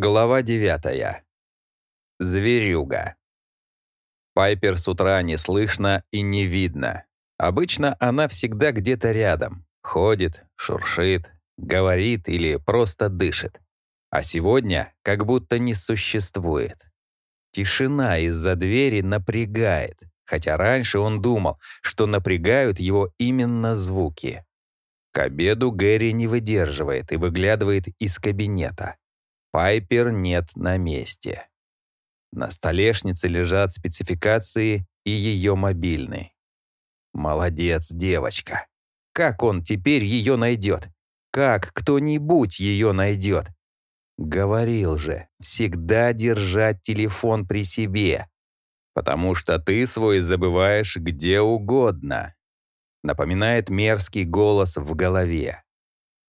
Глава девятая. Зверюга. Пайпер с утра не слышно и не видно. Обычно она всегда где-то рядом. Ходит, шуршит, говорит или просто дышит. А сегодня как будто не существует. Тишина из-за двери напрягает, хотя раньше он думал, что напрягают его именно звуки. К обеду Гэри не выдерживает и выглядывает из кабинета. Пайпер нет на месте. На столешнице лежат спецификации и ее мобильный. Молодец, девочка. Как он теперь ее найдет? Как кто-нибудь ее найдет? Говорил же, всегда держать телефон при себе, потому что ты свой забываешь где угодно. Напоминает мерзкий голос в голове.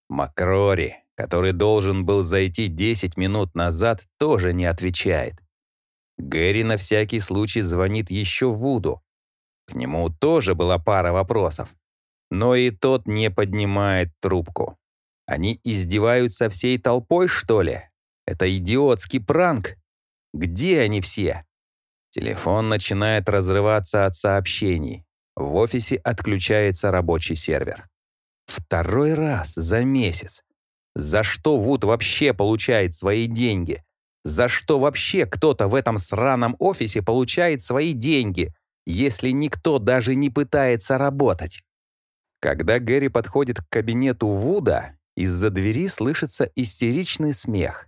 Макрори, который должен был зайти 10 минут назад, тоже не отвечает. Гэри на всякий случай звонит еще Вуду. К нему тоже была пара вопросов. Но и тот не поднимает трубку. Они издеваются всей толпой, что ли? Это идиотский пранк. Где они все? Телефон начинает разрываться от сообщений. В офисе отключается рабочий сервер. Второй раз за месяц. За что Вуд вообще получает свои деньги? За что вообще кто-то в этом сраном офисе получает свои деньги, если никто даже не пытается работать? Когда Гэри подходит к кабинету Вуда, из-за двери слышится истеричный смех.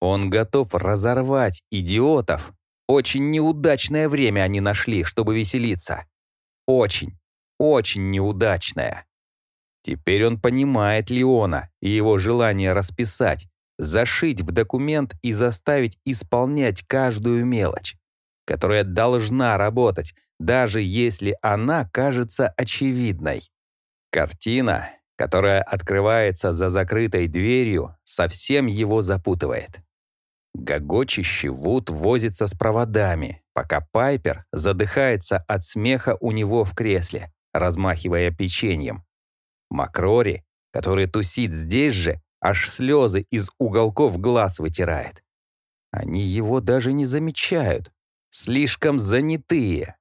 Он готов разорвать идиотов. Очень неудачное время они нашли, чтобы веселиться. Очень, очень неудачное. Теперь он понимает Леона и его желание расписать, зашить в документ и заставить исполнять каждую мелочь, которая должна работать, даже если она кажется очевидной. Картина, которая открывается за закрытой дверью, совсем его запутывает. Гогочащий Вуд возится с проводами, пока Пайпер задыхается от смеха у него в кресле, размахивая печеньем. Макрори, который тусит здесь же, аж слезы из уголков глаз вытирает. Они его даже не замечают. Слишком занятые.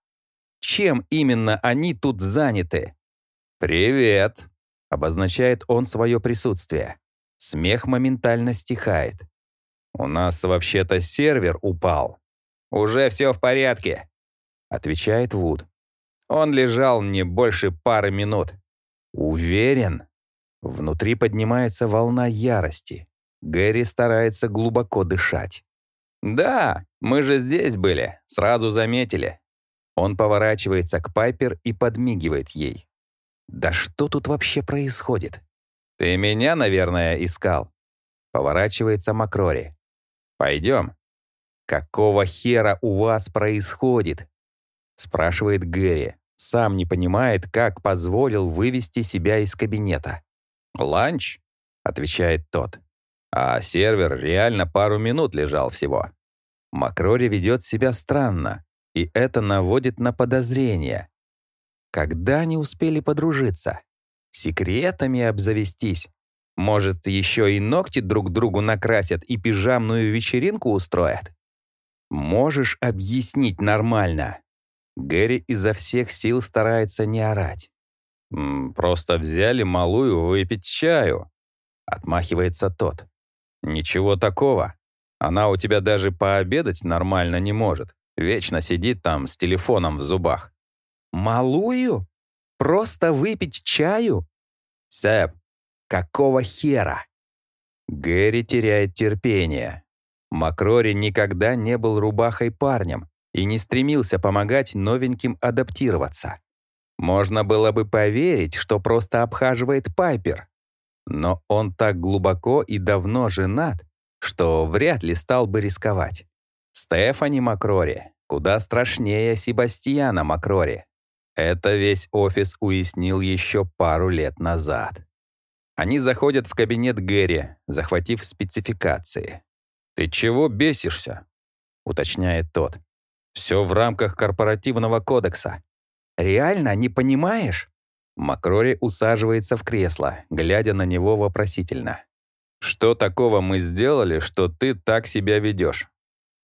Чем именно они тут заняты? «Привет!» — обозначает он свое присутствие. Смех моментально стихает. «У нас вообще-то сервер упал». «Уже все в порядке», — отвечает Вуд. Он лежал не больше пары минут. Уверен? Внутри поднимается волна ярости. Гэри старается глубоко дышать. «Да, мы же здесь были, сразу заметили». Он поворачивается к Пайпер и подмигивает ей. «Да что тут вообще происходит?» «Ты меня, наверное, искал?» Поворачивается Макрори. «Пойдем». «Какого хера у вас происходит?» Спрашивает Гэри сам не понимает, как позволил вывести себя из кабинета. «Ланч?» — отвечает тот. А сервер реально пару минут лежал всего. Макрори ведет себя странно, и это наводит на подозрение. Когда они успели подружиться? Секретами обзавестись? Может, еще и ногти друг другу накрасят и пижамную вечеринку устроят? Можешь объяснить нормально? Гэри изо всех сил старается не орать. «Просто взяли малую выпить чаю», — отмахивается тот. «Ничего такого. Она у тебя даже пообедать нормально не может. Вечно сидит там с телефоном в зубах». «Малую? Просто выпить чаю?» «Сэп, какого хера?» Гэри теряет терпение. Макрори никогда не был рубахой парнем, и не стремился помогать новеньким адаптироваться. Можно было бы поверить, что просто обхаживает Пайпер. Но он так глубоко и давно женат, что вряд ли стал бы рисковать. Стефани Макрори куда страшнее Себастьяна Макрори. Это весь офис уяснил еще пару лет назад. Они заходят в кабинет Гэри, захватив спецификации. «Ты чего бесишься?» — уточняет тот. Все в рамках корпоративного кодекса. Реально не понимаешь? Макрори усаживается в кресло, глядя на него вопросительно. Что такого мы сделали, что ты так себя ведешь?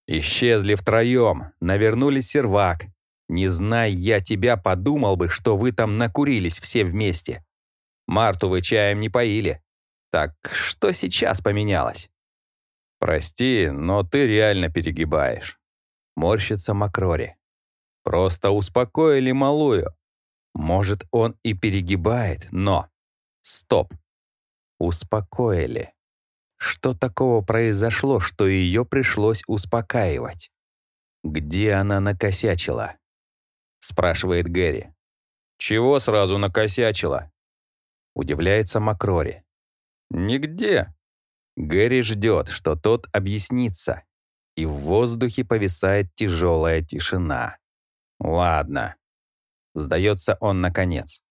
Исчезли втроем, навернули сервак. Не зная я тебя, подумал бы, что вы там накурились все вместе. Марту вы чаем не поили. Так что сейчас поменялось? Прости, но ты реально перегибаешь. Морщится Макрори. Просто успокоили малую. Может, он и перегибает, но... Стоп. Успокоили. Что такого произошло, что ее пришлось успокаивать? Где она накосячила? Спрашивает Гэри. Чего сразу накосячила? Удивляется Макрори. Нигде. Гэри ждет, что тот объяснится, и в воздухе повисает тяжелая тишина. Ладно. Сдается он наконец.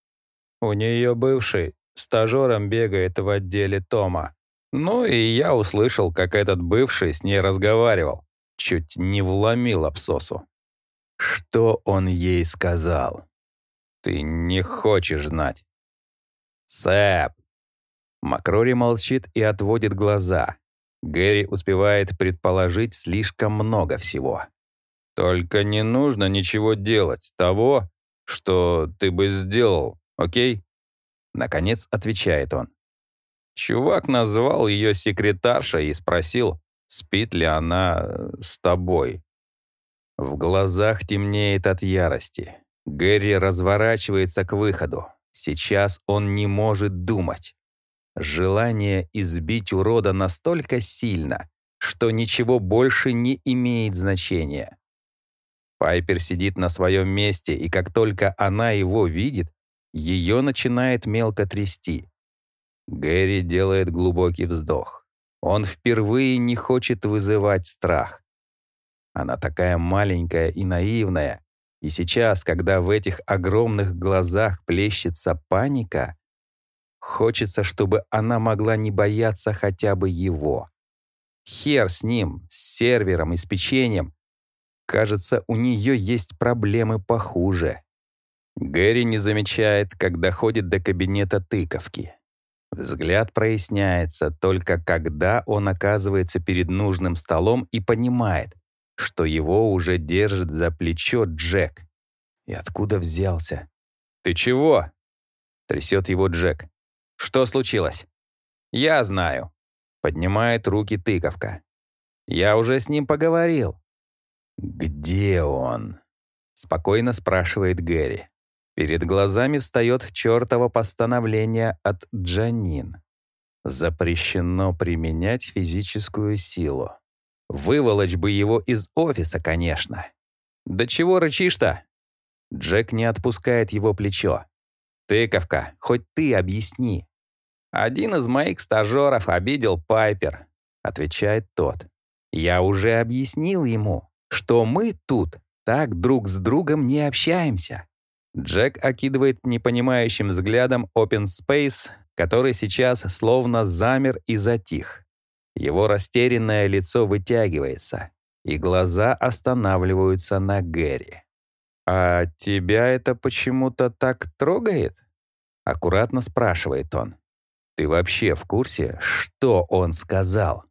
У нее бывший стажером бегает в отделе Тома. Ну и я услышал, как этот бывший с ней разговаривал. Чуть не вломил абсосу. Что он ей сказал? Ты не хочешь знать. Сэп. Макрори молчит и отводит глаза. Гэри успевает предположить слишком много всего. Только не нужно ничего делать того, что ты бы сделал, окей? Наконец отвечает он. Чувак назвал ее секретаршей и спросил, спит ли она э, с тобой. В глазах темнеет от ярости. Гэри разворачивается к выходу. Сейчас он не может думать. Желание избить урода настолько сильно, что ничего больше не имеет значения. Пайпер сидит на своем месте, и как только она его видит, ее начинает мелко трясти. Гэри делает глубокий вздох. Он впервые не хочет вызывать страх. Она такая маленькая и наивная, и сейчас, когда в этих огромных глазах плещется паника, хочется, чтобы она могла не бояться хотя бы его. Хер с ним, с сервером и с печеньем, Кажется, у нее есть проблемы похуже. Гэри не замечает, как доходит до кабинета тыковки. Взгляд проясняется только когда он оказывается перед нужным столом и понимает, что его уже держит за плечо Джек. И откуда взялся? «Ты чего?» — трясет его Джек. «Что случилось?» «Я знаю», — поднимает руки тыковка. «Я уже с ним поговорил. «Где он?» — спокойно спрашивает Гэри. Перед глазами встает чертово постановление от Джанин. Запрещено применять физическую силу. Выволочь бы его из офиса, конечно. «Да чего рычишь-то?» Джек не отпускает его плечо. «Тыковка, хоть ты объясни». «Один из моих стажеров обидел Пайпер», — отвечает тот. «Я уже объяснил ему что мы тут так друг с другом не общаемся. Джек окидывает непонимающим взглядом Open Space, который сейчас словно замер и затих. Его растерянное лицо вытягивается, и глаза останавливаются на Гэри. «А тебя это почему-то так трогает?» — аккуратно спрашивает он. «Ты вообще в курсе, что он сказал?»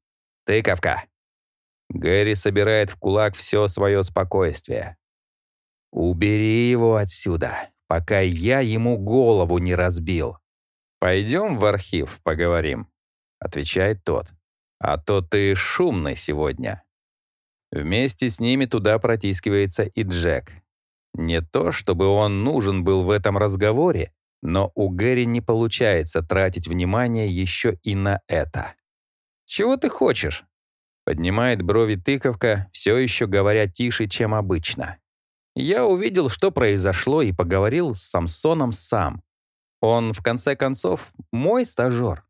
«Тыковка!» Гэри собирает в кулак все свое спокойствие. «Убери его отсюда, пока я ему голову не разбил. Пойдем в архив поговорим», — отвечает тот. «А то ты шумный сегодня». Вместе с ними туда протискивается и Джек. Не то, чтобы он нужен был в этом разговоре, но у Гэри не получается тратить внимание еще и на это. «Чего ты хочешь?» Поднимает брови тыковка, все еще говоря тише, чем обычно. Я увидел, что произошло, и поговорил с Самсоном сам. Он, в конце концов, мой стажер.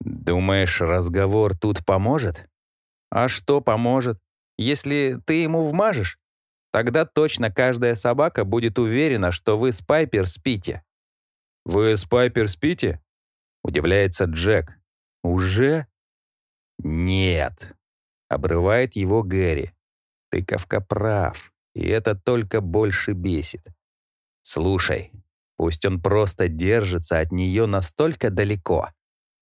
Думаешь, разговор тут поможет? А что поможет? Если ты ему вмажешь, тогда точно каждая собака будет уверена, что вы с Пайпер спите. «Вы с Пайпер спите?» — удивляется Джек. «Уже?» «Нет», Обрывает его Гэри. Тыковка прав, и это только больше бесит. Слушай, пусть он просто держится от нее настолько далеко,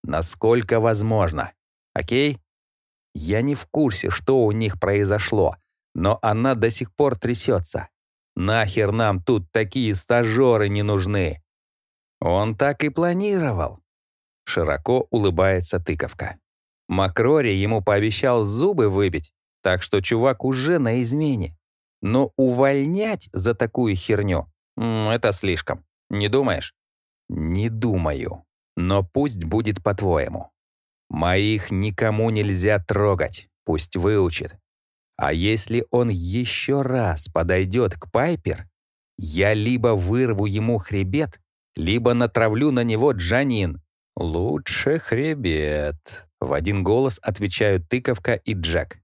насколько возможно. Окей? Я не в курсе, что у них произошло, но она до сих пор трясется. Нахер нам тут такие стажеры не нужны? Он так и планировал. Широко улыбается тыковка. Макрори ему пообещал зубы выбить, так что чувак уже на измене. Но увольнять за такую херню — это слишком. Не думаешь? Не думаю. Но пусть будет по-твоему. Моих никому нельзя трогать, пусть выучит. А если он еще раз подойдет к Пайпер, я либо вырву ему хребет, либо натравлю на него Джанин. Лучше хребет. В один голос отвечают тыковка и Джек.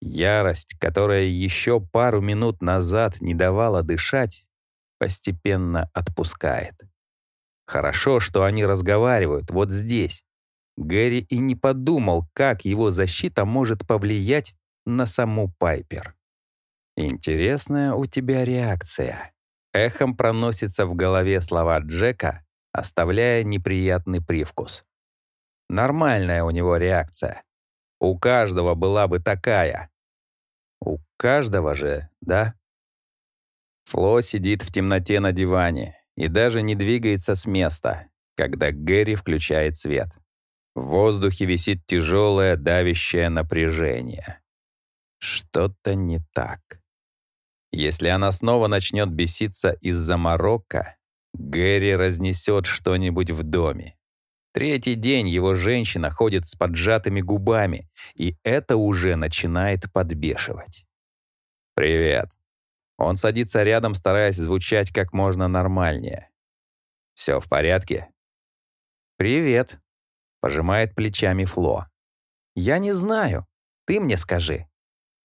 Ярость, которая еще пару минут назад не давала дышать, постепенно отпускает. Хорошо, что они разговаривают вот здесь. Гэри и не подумал, как его защита может повлиять на саму Пайпер. «Интересная у тебя реакция». Эхом проносится в голове слова Джека, оставляя неприятный привкус. Нормальная у него реакция. У каждого была бы такая. У каждого же, да? Фло сидит в темноте на диване и даже не двигается с места, когда Гэри включает свет. В воздухе висит тяжелое давящее напряжение. Что-то не так. Если она снова начнет беситься из-за Марокко, Гэри разнесет что-нибудь в доме. Третий день его женщина ходит с поджатыми губами, и это уже начинает подбешивать. «Привет». Он садится рядом, стараясь звучать как можно нормальнее. «Все в порядке?» «Привет», — пожимает плечами Фло. «Я не знаю. Ты мне скажи».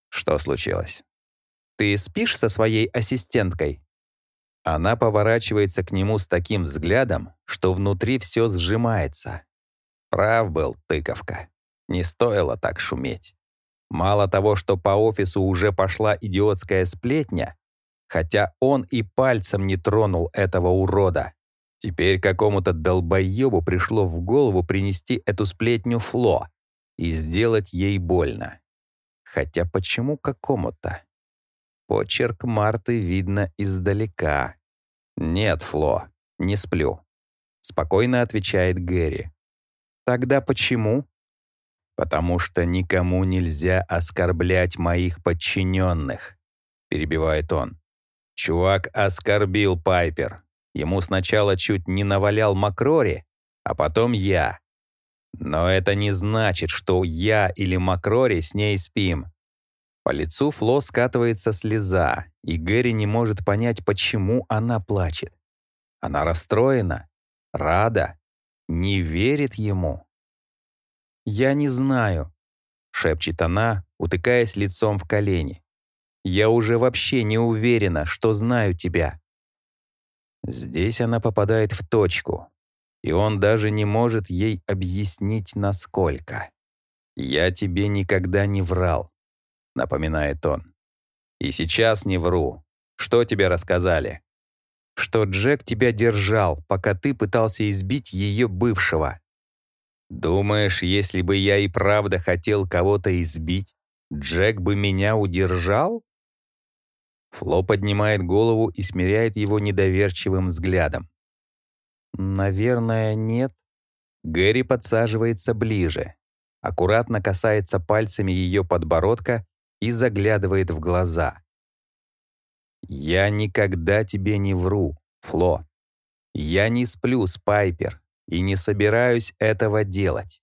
«Что случилось?» «Ты спишь со своей ассистенткой?» Она поворачивается к нему с таким взглядом, что внутри все сжимается. Прав был тыковка. Не стоило так шуметь. Мало того, что по офису уже пошла идиотская сплетня, хотя он и пальцем не тронул этого урода. Теперь какому-то долбоебу пришло в голову принести эту сплетню Фло и сделать ей больно. Хотя почему какому-то? Почерк Марты видно издалека. «Нет, Фло, не сплю», — спокойно отвечает Гэри. «Тогда почему?» «Потому что никому нельзя оскорблять моих подчиненных», — перебивает он. «Чувак оскорбил Пайпер. Ему сначала чуть не навалял Макрори, а потом я. Но это не значит, что я или Макрори с ней спим. По лицу Фло скатывается слеза, и Гэри не может понять, почему она плачет. Она расстроена, рада, не верит ему. «Я не знаю», — шепчет она, утыкаясь лицом в колени. «Я уже вообще не уверена, что знаю тебя». Здесь она попадает в точку, и он даже не может ей объяснить, насколько. «Я тебе никогда не врал», — напоминает он. «И сейчас не вру. Что тебе рассказали?» «Что Джек тебя держал, пока ты пытался избить ее бывшего». «Думаешь, если бы я и правда хотел кого-то избить, Джек бы меня удержал?» Фло поднимает голову и смиряет его недоверчивым взглядом. «Наверное, нет». Гэри подсаживается ближе, аккуратно касается пальцами ее подбородка и заглядывает в глаза. «Я никогда тебе не вру, Фло. Я не сплю с Пайпер и не собираюсь этого делать.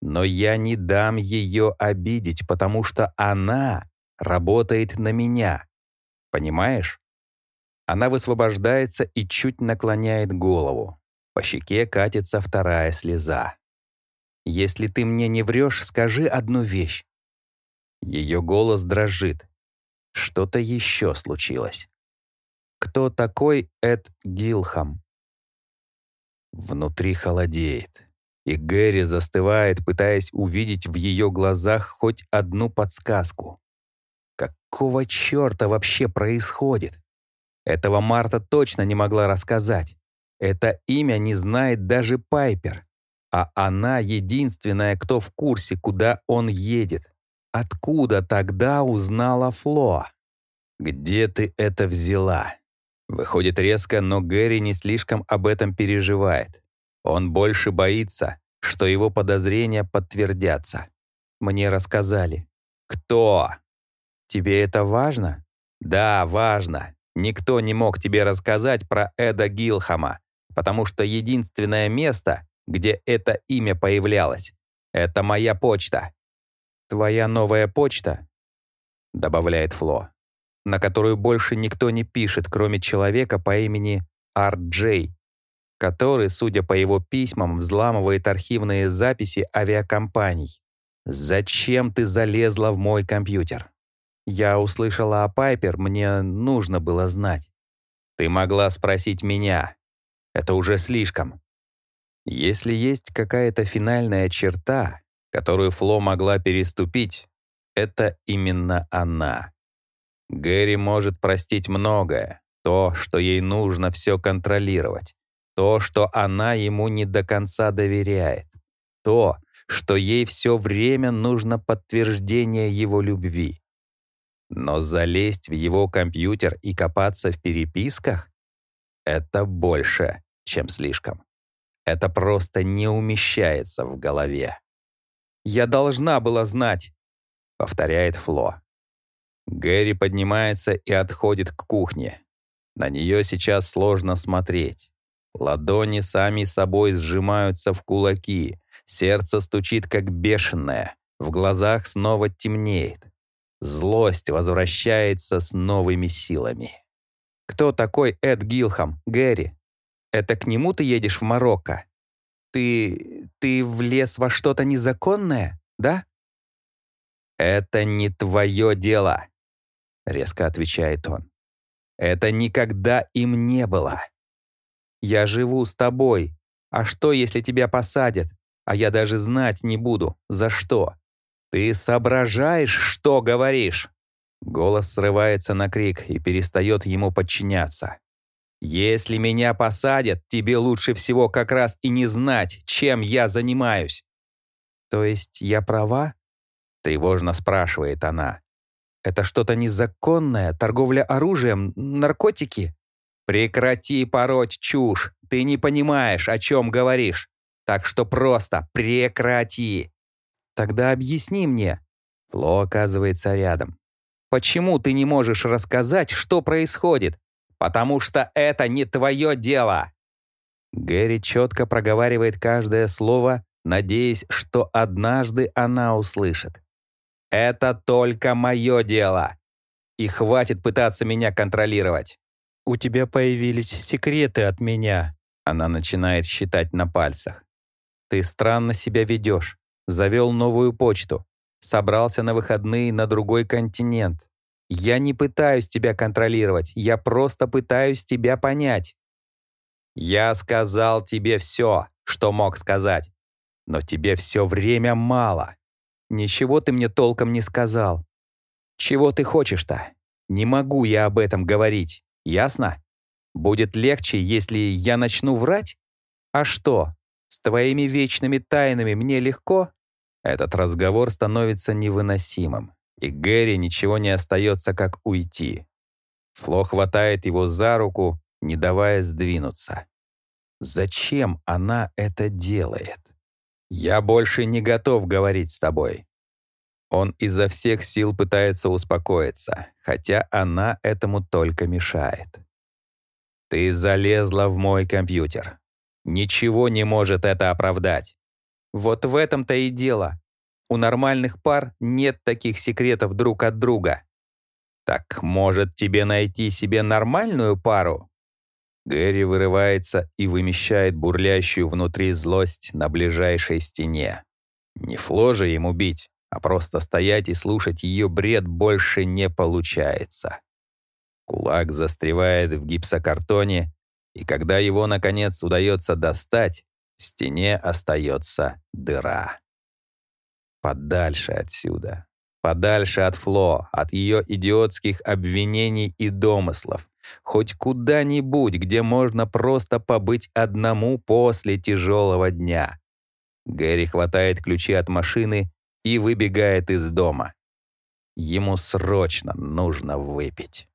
Но я не дам ее обидеть, потому что она работает на меня. Понимаешь?» Она высвобождается и чуть наклоняет голову. По щеке катится вторая слеза. «Если ты мне не врешь, скажи одну вещь. Ее голос дрожит. Что-то еще случилось. Кто такой Эд Гилхам? Внутри холодеет, и Гэри застывает, пытаясь увидеть в ее глазах хоть одну подсказку. Какого черта вообще происходит? Этого Марта точно не могла рассказать. Это имя не знает даже Пайпер. А она единственная, кто в курсе, куда он едет. Откуда тогда узнала Фло? Где ты это взяла? Выходит резко, но Гэри не слишком об этом переживает. Он больше боится, что его подозрения подтвердятся. Мне рассказали. Кто? Тебе это важно? Да, важно. Никто не мог тебе рассказать про Эда Гилхама, потому что единственное место, где это имя появлялось, это моя почта. Твоя новая почта, добавляет Фло на которую больше никто не пишет, кроме человека по имени Арт Джей, который, судя по его письмам, взламывает архивные записи авиакомпаний. «Зачем ты залезла в мой компьютер?» Я услышала о Пайпер, мне нужно было знать. Ты могла спросить меня. Это уже слишком. Если есть какая-то финальная черта, которую Фло могла переступить, это именно она. Гэри может простить многое. То, что ей нужно все контролировать. То, что она ему не до конца доверяет. То, что ей все время нужно подтверждение его любви. Но залезть в его компьютер и копаться в переписках — это больше, чем слишком. Это просто не умещается в голове. «Я должна была знать», — повторяет Фло. Гэри поднимается и отходит к кухне. На нее сейчас сложно смотреть. Ладони сами собой сжимаются в кулаки, сердце стучит как бешеное, в глазах снова темнеет. Злость возвращается с новыми силами. «Кто такой Эд Гилхам, Гэри? Это к нему ты едешь в Марокко? Ты... ты влез во что-то незаконное, да?» «Это не твое дело», резко отвечает он. Это никогда им не было. Я живу с тобой. А что, если тебя посадят? А я даже знать не буду, за что. Ты соображаешь, что говоришь? Голос срывается на крик и перестает ему подчиняться. «Если меня посадят, тебе лучше всего как раз и не знать, чем я занимаюсь». «То есть я права?» — тревожно спрашивает она. Это что-то незаконное, торговля оружием, наркотики? Прекрати пороть чушь. Ты не понимаешь, о чем говоришь. Так что просто прекрати. Тогда объясни мне. Фло оказывается рядом. Почему ты не можешь рассказать, что происходит? Потому что это не твое дело. Гэри четко проговаривает каждое слово, надеясь, что однажды она услышит. Это только мое дело. И хватит пытаться меня контролировать. У тебя появились секреты от меня. Она начинает считать на пальцах. Ты странно себя ведешь. Завел новую почту. Собрался на выходные на другой континент. Я не пытаюсь тебя контролировать. Я просто пытаюсь тебя понять. Я сказал тебе все, что мог сказать. Но тебе все время мало. Ничего ты мне толком не сказал. Чего ты хочешь-то? Не могу я об этом говорить, ясно? Будет легче, если я начну врать? А что, с твоими вечными тайнами мне легко? Этот разговор становится невыносимым, и Гэри ничего не остается, как уйти. Фло хватает его за руку, не давая сдвинуться. Зачем она это делает? «Я больше не готов говорить с тобой». Он изо всех сил пытается успокоиться, хотя она этому только мешает. «Ты залезла в мой компьютер. Ничего не может это оправдать». Вот в этом-то и дело. У нормальных пар нет таких секретов друг от друга. Так может тебе найти себе нормальную пару? Гэри вырывается и вымещает бурлящую внутри злость на ближайшей стене. Не Фло же ему бить, а просто стоять и слушать ее бред больше не получается. Кулак застревает в гипсокартоне, и когда его, наконец, удается достать, в стене остается дыра. Подальше отсюда. Подальше от Фло, от ее идиотских обвинений и домыслов, Хоть куда-нибудь, где можно просто побыть одному после тяжелого дня. Гэри хватает ключи от машины и выбегает из дома. Ему срочно нужно выпить.